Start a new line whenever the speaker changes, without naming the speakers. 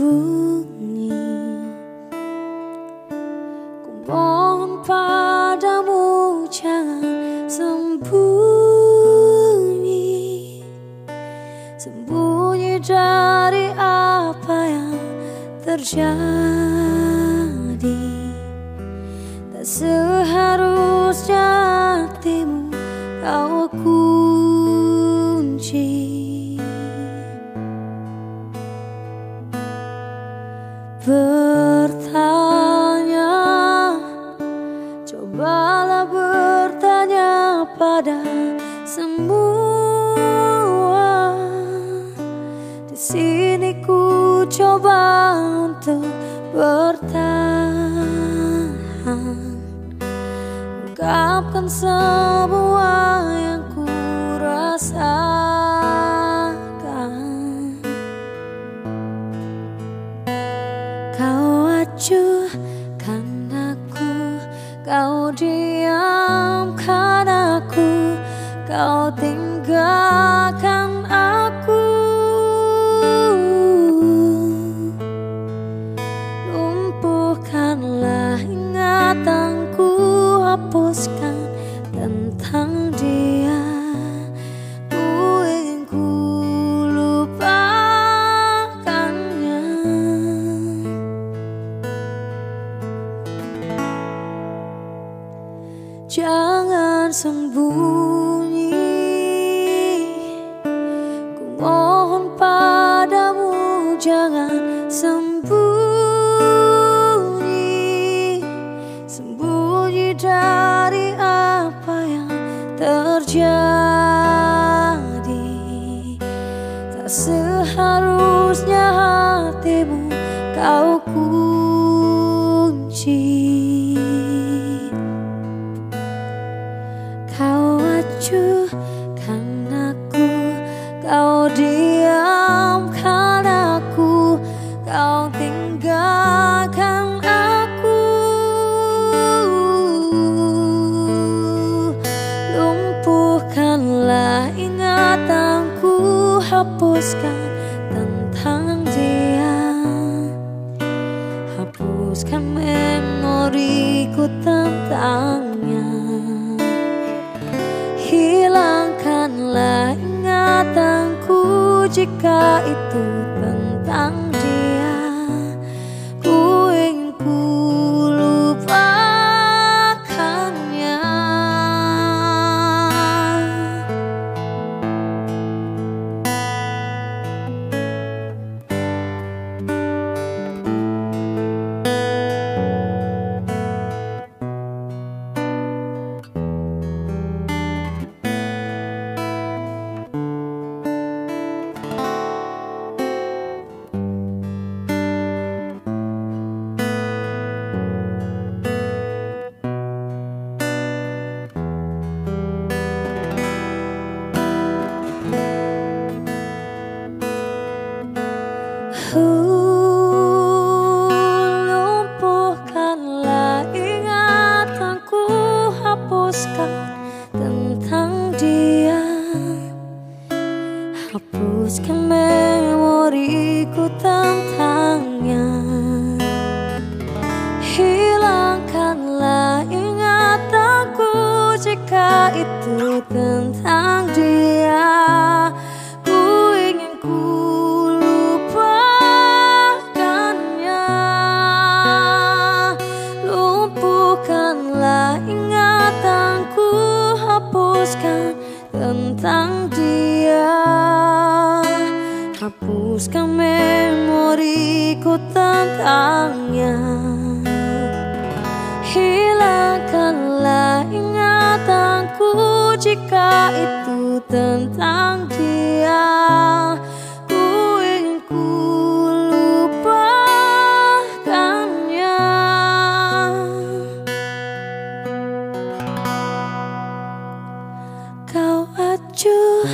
sembunyi Ku mohon padamu jangan sembunyi. Sembunyi dari apa yang terjadi. Tak seharusnya hatimu kau bertanya pada semua. Di sini ku coba untuk bertahan. Ungkapkan semua yang ku rasa acuhkan Kau tinggalkan aku. Lumpuhkanlah ingatanku Hapuskan tentang dia. Jangan sembunyi Jangan sembunyi. Sembunyi dari apa yang terjadi. Tak seharusnya hatimu kau kunci. Acuhkan Hapuskan tentang dia. Hapuskan memoriku tentangnya. Hilangkanlah ingatanku jika itu tentang memoriku tentangnya hilangkanlah ingatanku jika itu tentang dia. Hapuskan tentang dia. Hapuskan ku tentangnya. Hilangkanlah ingatanku jika itu tentang dia. Ku ingin lupakannya. Kau acuh